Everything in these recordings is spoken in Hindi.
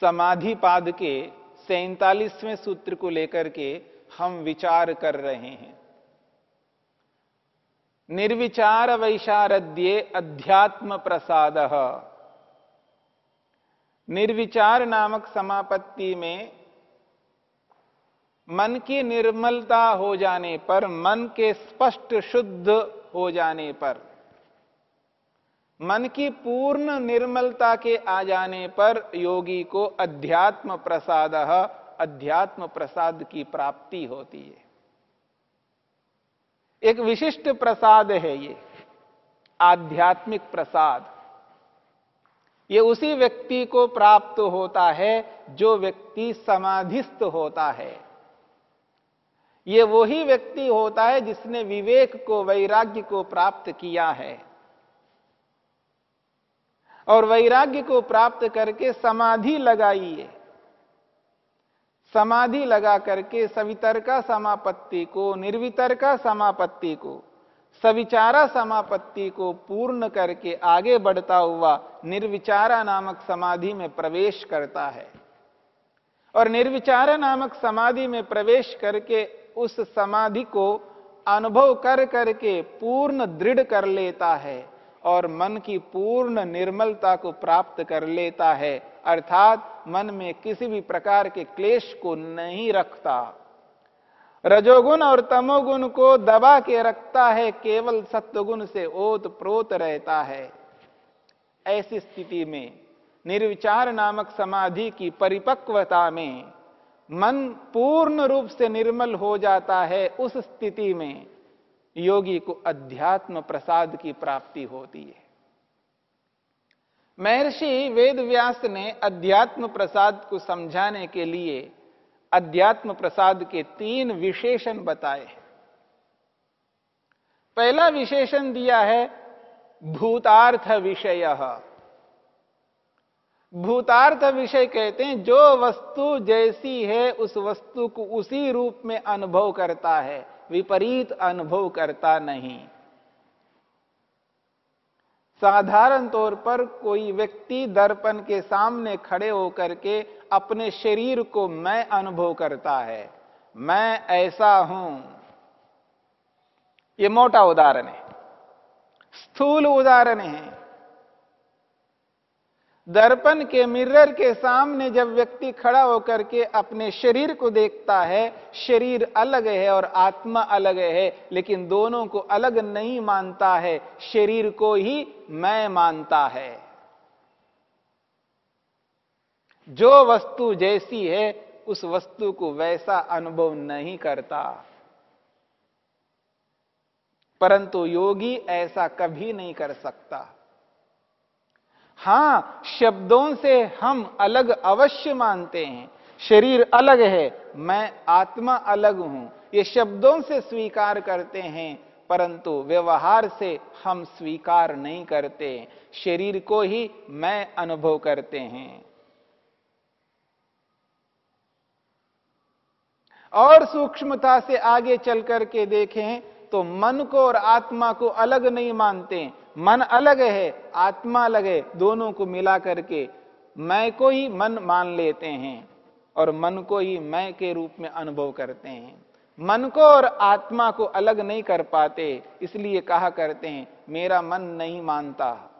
समाधि पाद के सैतालीसवें सूत्र को लेकर के हम विचार कर रहे हैं। निर्विचार वैशारद्ये अध्यात्म प्रसाद। निर्विचार नामक समापत्ति में मन की निर्मलता हो जाने पर, मन के स्पष्ट शुद्ध हो जाने पर मन की पूर्ण निर्मलता के आ जाने पर योगी को अध्यात्म प्रसाद अध्यात्म प्रसाद की प्राप्ति होती है। एक विशिष्ट प्रसाद है ये, आध्यात्मिक प्रसाद। ये उसी व्यक्ति को प्राप्त होता है जो व्यक्ति समाधिस्थ होता है। ये वही व्यक्ति होता है जिसने विवेक को, वैराग्य को प्राप्त किया है। और वैराग्य को प्राप्त करके समाधि लगाइए। समाधि लगा करके सवितरका समापत्ति को, निर्वितरका समापत्ति को, सविचारा समापत्ति को पूर्ण करके आगे बढ़ता हुआ निर्विचारा नामक समाधि में प्रवेश करता है। और निर्विचारा नामक समाधि में प्रवेश करके उस समाधि को अनुभव कर करके पूर्ण दृढ़ कर लेता है। और मन की पूर्ण निर्मलता को प्राप्त कर लेता है, अर्थात मन में किसी भी प्रकार के क्लेश को नहीं रखता। रजोगुण और तमोगुण को दबा के रखता है, केवल सत्वगुण से ओत प्रोत रहता है। ऐसी स्थिति में, निर्विचार नामक समाधि की परिपक्वता में, मन पूर्ण रूप से निर्मल हो जाता है, उस स्थिति में योगी को अध्यात्म प्रसाद की प्राप्ति होती है। महर्षि वेदव्यास ने अध्यात्म प्रसाद को समझाने के लिए अध्यात्म प्रसाद के तीन विशेषण बताए हैं। पहला विशेषण दिया है, भूतार्थ विषय। भूतार्थ विषय कहते हैं, जो वस्तु जैसी है, उस वस्तु को उसी रूप में अनुभव करता है। विपरीत अनुभव करता नहीं। साधारण तौर पर कोई व्यक्ति दर्पण के सामने खड़े होकर के अपने शरीर को मैं अनुभव करता है, मैं ऐसा हूँ। यह मोटा उदाहरण है, स्थूल उदाहरण है। दर्पण के मिरर के सामने जब व्यक्ति खड़ा होकर के अपने शरीर को देखता है, शरीर अलग है और आत्मा अलग है, लेकिन दोनों को अलग नहीं मानता है, शरीर को ही मैं मानता है। जो वस्तु जैसी है, उस वस्तु को वैसा अनुभव नहीं करता। परंतु योगी ऐसा कभी नहीं कर सकता। हाँ, शब्दों से हम अलग अवश्य मानते हैं। शरीर अलग है, मैं आत्मा अलग हूँ। ये शब्दों से स्वीकार करते हैं, परंतु व्यवहार से हम स्वीकार नहीं करते। शरीर को ही मैं अनुभव करते हैं। और सूक्ष्मता से आगे चल करके देखें तो मन को और आत्मा को अलग नहीं मानते। मन अलग है, आत्मा अलग है, दोनों को मिला करके मैं को ही मन मान लेते हैं और मन को ही मैं के रूप में अनुभव करते हैं। मन को और आत्मा को अलग नहीं कर पाते, इसलिए कहा करते हैं, मेरा मन नहीं मानता।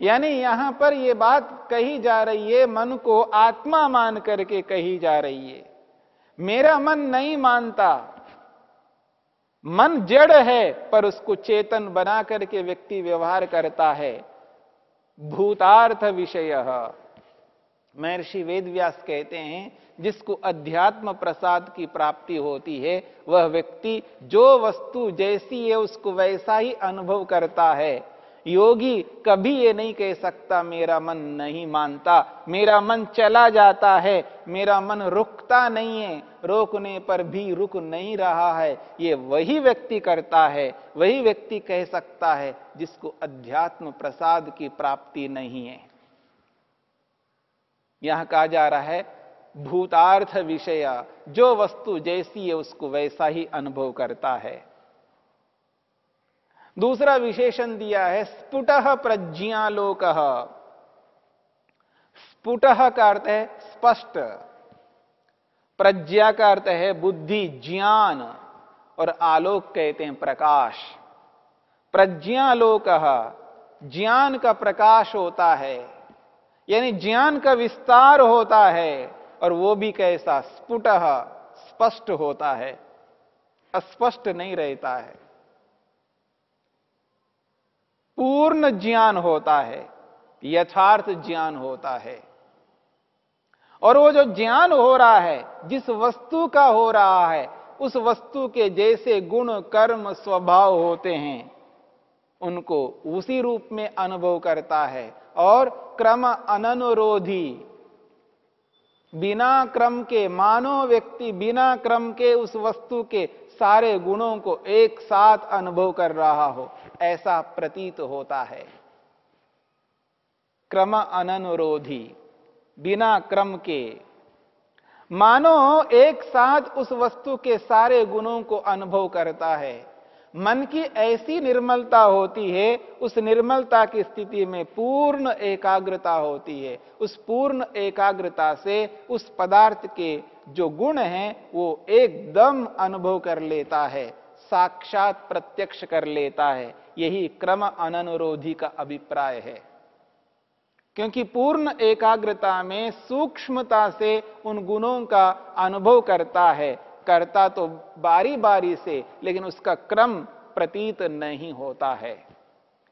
यानी यहाँ पर यह बात कही जा रही है, मन को आत्मा मान करके कही जा रही है। मेरा मन नहीं मानता मन जड़ है, पर उसको चेतन बना करके व्यक्ति व्यवहार करता है। भूतार्थ विषय। महर्षि वेदव्यास कहते हैं, जिसको अध्यात्म प्रसाद की प्राप्ति होती है, वह व्यक्ति जो वस्तु जैसी है, उसको वैसा ही अनुभव करता है। योगी कभी ये नहीं कह सकता, मेरा मन नहीं मानता, मेरा मन चला जाता है, मेरा मन रुकता नहीं है, रोकने पर भी रुक नहीं रहा है। ये वही व्यक्ति करता है, वही व्यक्ति कह सकता है जिसको अध्यात्म प्रसाद की प्राप्ति नहीं है। यहाँ कहा जा रहा है, भूतार्थ विषय, जो वस्तु जैसी है उसको वैसा ही अनुभव करता है। दूसरा विशेषण दिया है, स्फुट प्रज्ञालोक। स्फुट का अर्थ है स्पष्ट। प्रज्ञा का अर्थ है बुद्धि, ज्ञान, और आलोक कहते हैं प्रकाश। प्रज्ञालोक, ज्ञान का प्रकाश होता है, यानी ज्ञान का विस्तार होता है, और वो भी कैसा? स्फुट, स्पष्ट होता है। अस्पष्ट नहीं रहता है। पूर्ण ज्ञान होता है, यथार्थ ज्ञान होता है। और वो जो ज्ञान हो रहा है, जिस वस्तु का हो रहा है, उस वस्तु के जैसे गुण, कर्म, स्वभाव होते हैं, उनको उसी रूप में अनुभव करता है। और क्रम अनुरोधी बिना क्रम के, मानो व्यक्ति बिना क्रम के उस वस्तु के सारे गुणों को एक साथ अनुभव कर रहा हो। ऐसा प्रतीत होता है। क्रम अनुरोधी बिना क्रम के। मानो एक साथ उस वस्तु के सारे गुणों को अनुभव करता है। मन की ऐसी निर्मलता होती है, उस निर्मलता की स्थिति में पूर्ण एकाग्रता होती है। उस पूर्ण एकाग्रता से उस पदार्थ के जो गुण हैं, वो एकदम अनुभव कर लेता है। साक्षात प्रत्यक्ष कर लेता है। यही क्रम अनुरोधी का अभिप्राय है। क्योंकि पूर्ण एकाग्रता में सूक्ष्मता से उन गुणों का अनुभव करता है। करता तो बारी बारी से, लेकिन उसका क्रम प्रतीत नहीं होता है।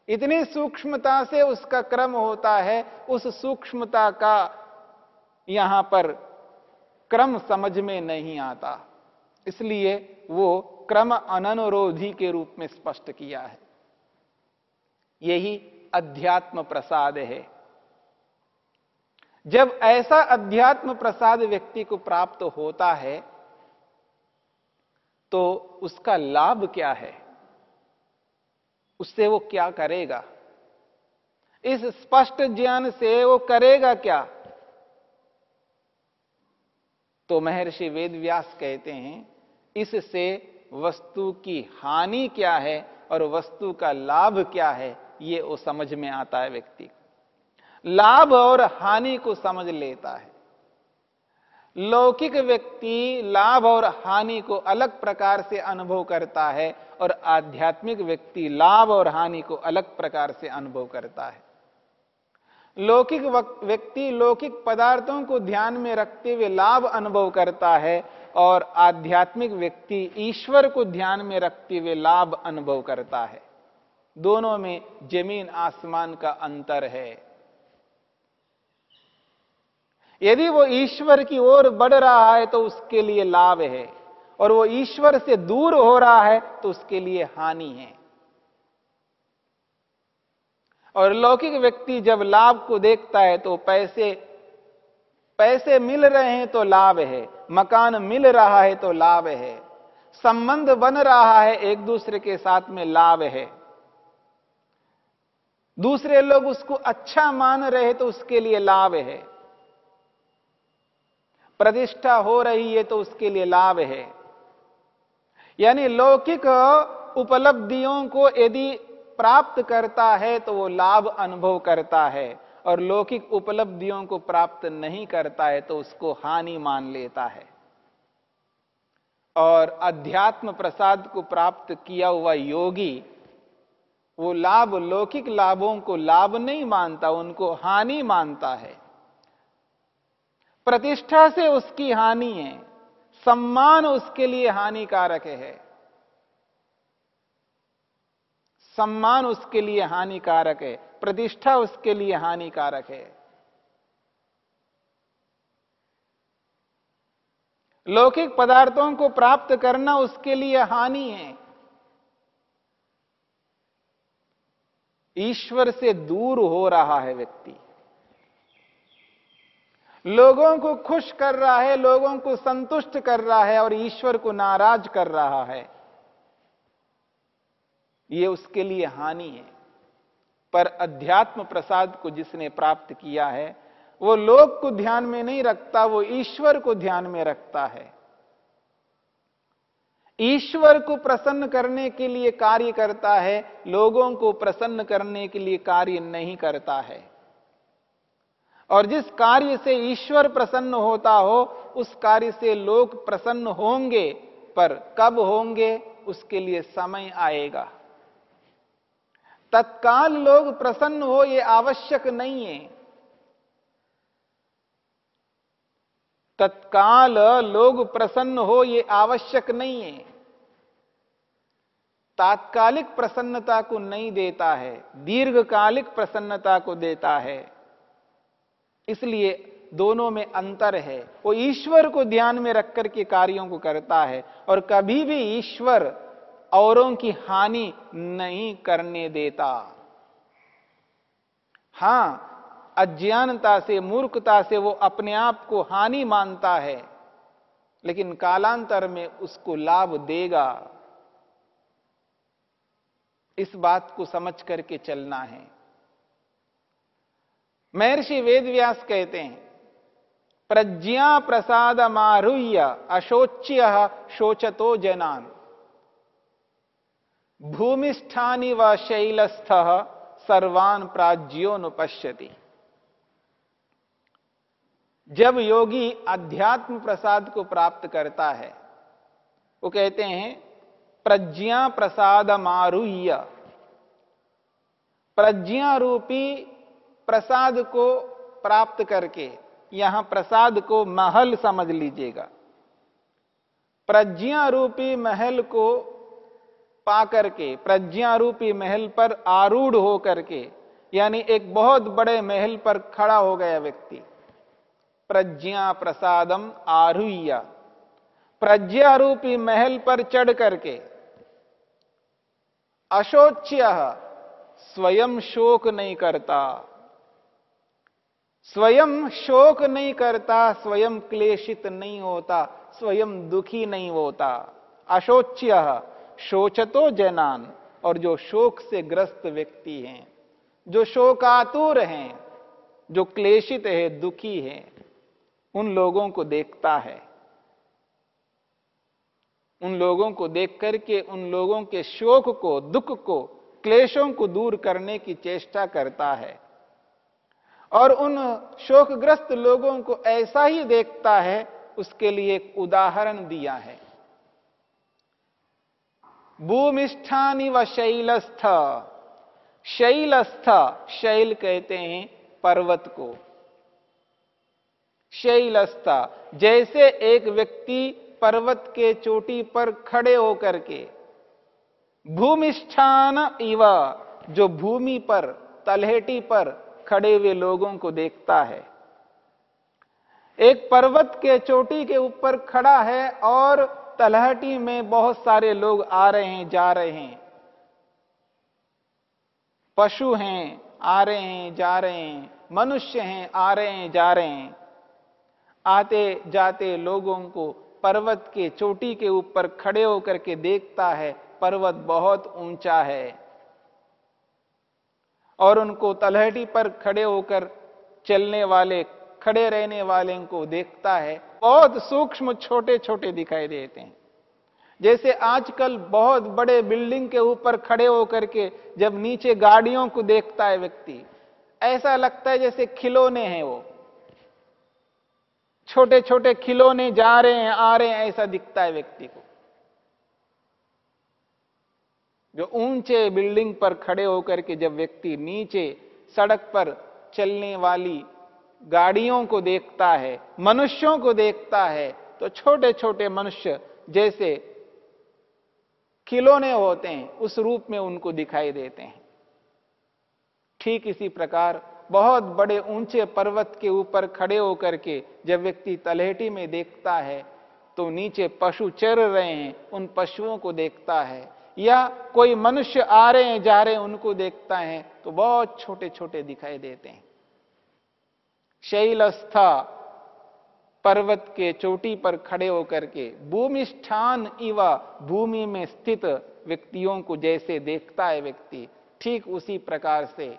इतनी सूक्ष्मता से उसका क्रम होता है, उस सूक्ष्मता का यहाँ पर क्रम समझ में नहीं आता। इसलिए वो क्रम अनुरोधी के रूप में स्पष्ट किया है। यही अध्यात्म प्रसाद है। जब ऐसा अध्यात्म प्रसाद व्यक्ति को प्राप्त होता है तो उसका लाभ क्या है? उससे वो क्या करेगा? इस स्पष्ट ज्ञान से वो करेगा क्या? तो महर्षि वेदव्यास कहते हैं, इससे वस्तु की हानि क्या है और वस्तु का लाभ क्या है, ये वो समझ में आता है व्यक्ति। लाभ और हानि को समझ लेता है। लौकिक व्यक्ति लाभ और हानि को अलग प्रकार से अनुभव करता है और आध्यात्मिक व्यक्ति लाभ और हानि को अलग प्रकार से अनुभव करता है। लौकिक व्यक्ति लौकिक पदार्थों को ध्यान में रखते हुए लाभ अनुभव करता है और आध्यात्मिक व्यक्ति ईश्वर को ध्यान में रखते हुए लाभ अनुभव करता है। दोनों में ज़मीन आसमान का अंतर है। यदि वो ईश्वर की ओर बढ़ रहा है तो उसके लिए लाभ है और वो ईश्वर से दूर हो रहा है तो उसके लिए हानि है। और लौकिक व्यक्ति जब लाभ को देखता है तो पैसे पैसे मिल रहे हैं तो लाभ है, मकान मिल रहा है तो लाभ है, संबंध बन रहा है एक दूसरे के साथ में लाभ है। दूसरे लोग उसको अच्छा मान रहे तो उसके लिए लाभ है। प्रतिष्ठा हो रही है तो उसके लिए लाभ है। यानी लौकिक उपलब्धियों को यदि प्राप्त करता है तो वो लाभ अनुभव करता है। और लौकिक उपलब्धियों को प्राप्त नहीं करता है तो उसको हानि मान लेता है। और अध्यात्म प्रसाद को प्राप्त किया हुआ योगी, वो लाभ, लौकिक लाभों को लाभ नहीं मानता, उनको हानि मानता है। प्रतिष्ठा से उसकी हानि है, सम्मान उसके लिए हानिकारक है। सम्मान उसके लिए हानिकारक है, प्रतिष्ठा उसके लिए हानिकारक है। लौकिक पदार्थों को प्राप्त करना उसके लिए हानि है। ईश्वर से दूर हो रहा है व्यक्ति। लोगों को खुश कर रहा है, लोगों को संतुष्ट कर रहा है और ईश्वर को नाराज़ कर रहा है। यह उसके लिए हानि है। पर अध्यात्म प्रसाद को जिसने प्राप्त किया है, वो लोग को ध्यान में नहीं रखता, वो ईश्वर को ध्यान में रखता है। ईश्वर को प्रसन्न करने के लिए कार्य करता है, लोगों को प्रसन्न करने के लिए कार्य नहीं करता है। और जिस कार्य से ईश्वर प्रसन्न होता हो, उस कार्य से लोग प्रसन्न होंगे, पर कब होंगे, उसके लिए समय आएगा। तत्काल लोग प्रसन्न हो, ये आवश्यक नहीं है। तत्काल लोग प्रसन्न हो यह आवश्यक नहीं है। तात्कालिक प्रसन्नता को नहीं देता है, दीर्घकालिक प्रसन्नता को देता है। इसलिए दोनों में अंतर है। वो ईश्वर को ध्यान में रखकर के कार्यों को करता है, और कभी भी ईश्वर औरों की हानि नहीं करने देता। हाँ, अज्ञानता से, मूर्खता से वो अपने आप को हानि मानता है, लेकिन कालांतर में उसको लाभ देगा। इस बात को समझ करके चलना है। महर्षि वेदव्यास कहते हैं, प्रज्ञा प्रसाद मारुह्य अशोच्य शोचतो जनान। भूमिष्ठानी व शैलस्थ सर्वान प्राज्योनुपश्यति जब योगी अध्यात्म प्रसाद को प्राप्त करता है, वो कहते हैं, प्रज्ञा प्रसाद मारुह्य प्रज्ञा रूपी प्रसाद को प्राप्त करके यहाँ प्रसाद को महल समझ लीजिएगा। प्रज्ञा रूपी महल को पाकर के प्रज्ञा रूपी महल पर आरूढ़ होकर के, यानी एक बहुत बड़े महल पर खड़ा हो गया व्यक्ति। प्रज्ञा प्रसादम आरुह्य। प्रज्ञा रूपी महल पर चढ़ करके, अशोच्य स्वयं शोक नहीं करता। स्वयं शोक नहीं करता, स्वयं क्लेशित नहीं होता, स्वयं दुखी नहीं होता। अशोच्य शोचतो जनान, और जो शोक से ग्रस्त व्यक्ति हैं, जो शोकातुर हैं, जो क्लेशित है, दुखी है, उन लोगों को देखता है। उन लोगों को देख करके, उन लोगों के शोक को, दुख को, क्लेशों को दूर करने की चेष्टा करता है। और उन शोकग्रस्त लोगों को ऐसा ही देखता है, उसके लिए एक उदाहरण दिया है। भूमिष्ठानी व शैलस्थ। शैलस्थ, शैल कहते हैं पर्वत को। शैलस्था, जैसे एक व्यक्ति पर्वत के चोटी पर खड़े होकर के भूमिष्ठान इव, जो भूमि पर, तलहेटी पर खड़े हुए लोगों को देखता है। एक पर्वत के चोटी के ऊपर खड़ा है और तलहटी में बहुत सारे लोग आ रहे हैं, जा रहे हैं। पशु हैं, आ रहे हैं, जा रहे हैं। मनुष्य हैं, आ रहे हैं, जा रहे हैं। आते जाते लोगों को पर्वत के चोटी के ऊपर खड़े होकर के देखता है, पर्वत बहुत ऊँचा है। और उनको तलहटी पर खड़े होकर चलने वाले, खड़े रहने वाले को देखता है बहुत सूक्ष्म छोटे छोटे दिखाई देते हैं। जैसे आजकल बहुत बड़े बिल्डिंग के ऊपर खड़े होकर के जब नीचे गाड़ियों को देखता है व्यक्ति, ऐसा लगता है जैसे खिलौने हैं वो। छोटे छोटे खिलौने जा रहे हैं, आ रहे हैं, ऐसा दिखता है व्यक्ति को। जो ऊँचे बिल्डिंग पर खड़े होकर के जब व्यक्ति नीचे सड़क पर चलने वाली गाड़ियों को देखता है, मनुष्यों को देखता है तो छोटे छोटे मनुष्य जैसे खिलौने होते हैं, उस रूप में उनको दिखाई देते हैं। ठीक इसी प्रकार बहुत बड़े ऊँचे पर्वत के ऊपर खड़े होकर के जब व्यक्ति तलहटी में देखता है तो नीचे पशु चर रहे हैं, उन पशुओं को देखता है। या कोई मनुष्य आ रहे हैं, जा रहे हैं, उनको देखता है तो बहुत छोटे छोटे दिखाई देते हैं। शैलस्था पर्वत के चोटी पर खड़े होकर के भूमिष्ठान इवा भूमि में स्थित व्यक्तियों को जैसे देखता है व्यक्ति, ठीक उसी प्रकार से।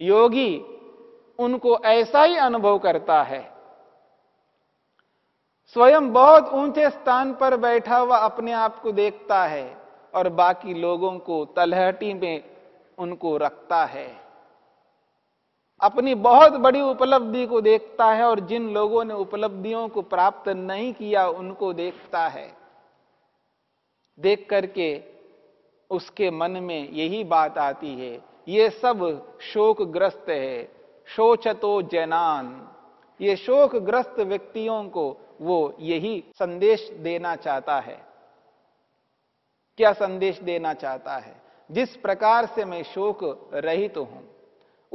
योगी उनको ऐसा ही अनुभव करता है। स्वयं बहुत ऊँचे स्थान पर बैठा हुआ अपने आप को देखता है और बाकी लोगों को तलहटी में उनको रखता है। अपनी बहुत बड़ी उपलब्धि को देखता है और जिन लोगों ने उपलब्धियों को प्राप्त नहीं किया, उनको देखता है। देख करके उसके मन में यही बात आती है, ये सब शोकग्रस्त है। शोचतो जैनान। ये शोकग्रस्त व्यक्तियों को वो यही संदेश देना चाहता है। क्या संदेश देना चाहता है? जिस प्रकार से मैं शोक रहित तो हूँ।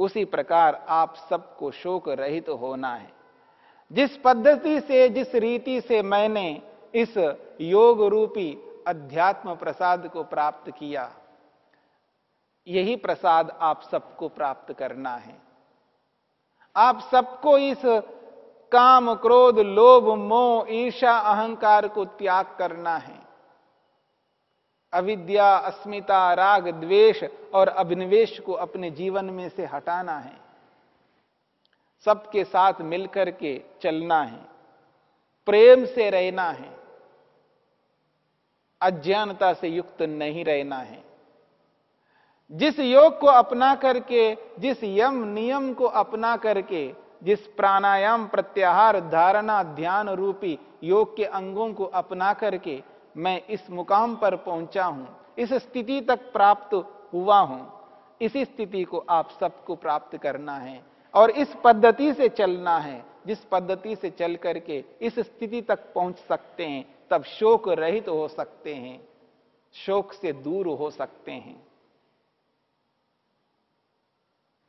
उसी प्रकार आप सबको शोक रहित तो होना है। जिस पद्धति से, जिस रीति से मैंने इस योग रूपी अध्यात्म प्रसाद को प्राप्त किया, यही प्रसाद आप सबको प्राप्त करना है। आप सबको इस काम, क्रोध, लोभ, मोह ईर्षा अहंकार को त्याग करना है। अविद्या, अस्मिता, राग, द्वेष और अभिनिवेश को अपने जीवन में से हटाना है। सबके साथ मिलकर के चलना है। प्रेम से रहना है। अज्ञानता से युक्त नहीं रहना है। जिस योग को अपना करके, जिस यम नियम को अपना करके, जिस प्राणायाम, प्रत्याहार, धारणा, ध्यान रूपी योग के अंगों को अपना करके मैं इस मुकाम पर पहुँचा हूँ, इस स्थिति तक प्राप्त हुआ हूँ, इसी स्थिति को आप सबको प्राप्त करना है और इस पद्धति से चलना है, जिस पद्धति से चल करके इस स्थिति तक पहुँच सकते हैं, तब शोक रहित तो हो सकते हैं, शोक से दूर हो सकते हैं।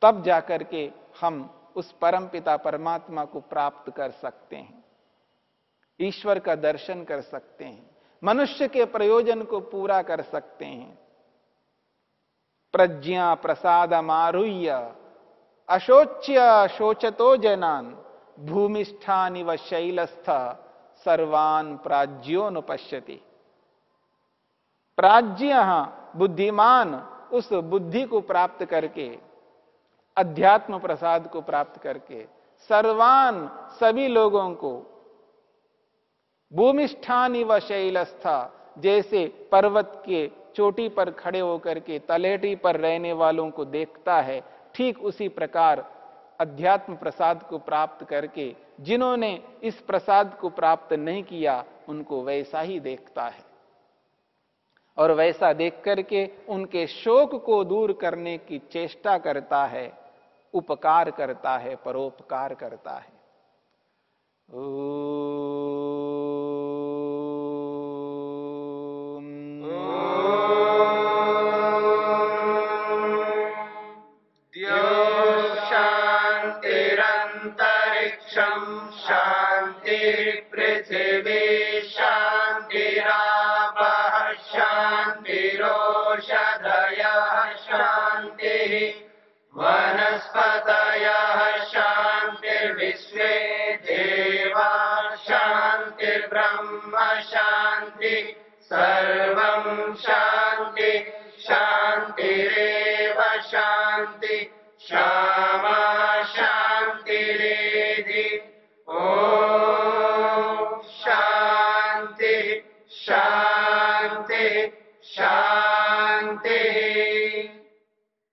तब जाकर के हम उस परम पिता परमात्मा को प्राप्त कर सकते हैं, ईश्वर का दर्शन कर सकते हैं। मनुष्य के प्रयोजन को पूरा कर सकते हैं। प्रज्ञा प्रसाद मारुह्य, अशोच्य शोचतो जनान भूमिष्ठान व शैलस्थ, सर्वान प्राज्योनुपश्यति प्राज्य बुद्धिमान, उस बुद्धि को प्राप्त करके, अध्यात्म प्रसाद को प्राप्त करके, सर्वान, सभी लोगों को भूमिष्ठान व शैलस्था जैसे पर्वत के चोटी पर खड़े होकर के तलेटी पर रहने वालों को देखता है, ठीक उसी प्रकार अध्यात्म प्रसाद को प्राप्त करके जिन्होंने इस प्रसाद को प्राप्त नहीं किया, उनको वैसा ही देखता है। और वैसा देख करके उनके शोक को दूर करने की चेष्टा करता है, उपकार करता है, परोपकार करता है। ओ...